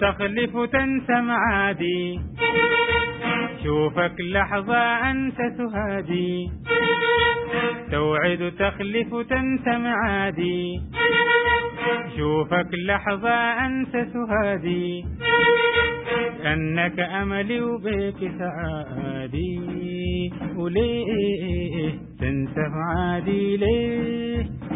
تخلف تنسى معادي. شوفك لحظة أنت تهادي. توعد تخلف تنسى معادي. شوفك لحظة أنت تهادي. أنك أملي وبيك سعادي. وليه تنسى معادي ليه؟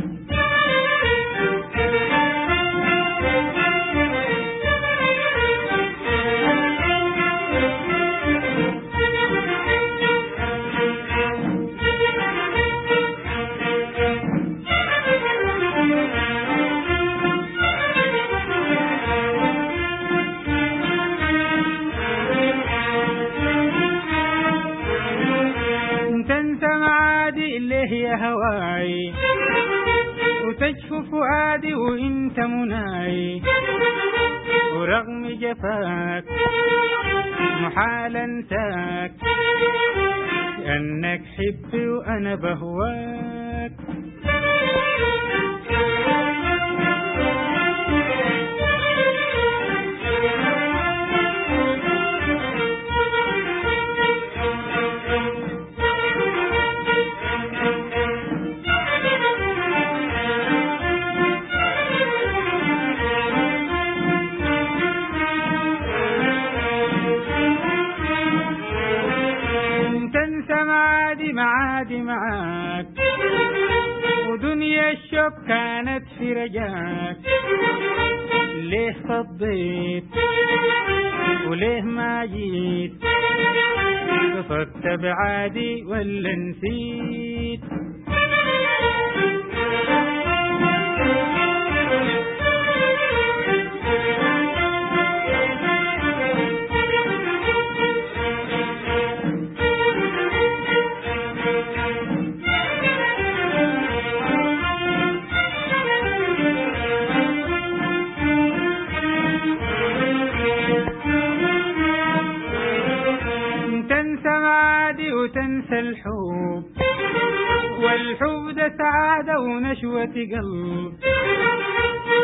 هي هواي. وتجف فؤادي وانت مناي ورغم جفاك محال انساك انك حبي وأنا بهواك. معادي معادي معاك ودنيا الشوق كانت في رجاك. ليه صديت؟ وليه ما جيت؟ قصدت بعادي ولا نسيت؟ وتنسى الحب. والحب ده سعادة ونشوة قلب.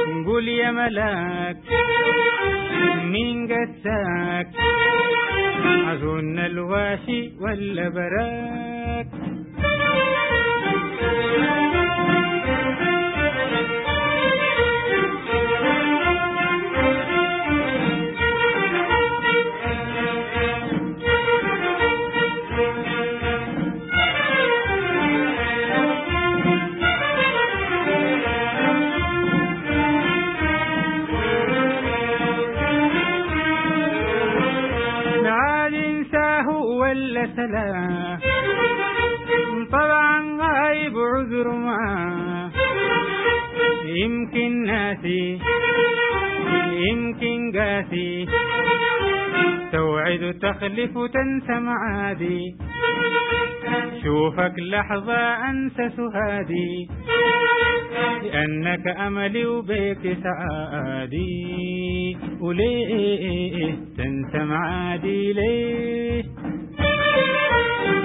نقول يا ملاك مين قساك أظن الواشي ولا براك. سلام طبعا غايب عذر معاه يمكن ناسي. يمكن قاسي. توعد تخلف تنسى معادي. شوفك لحظة أنسى سهادي. لأنك أملي وبيك سعادي. وليه تنسى معادي ليه؟ Thank you.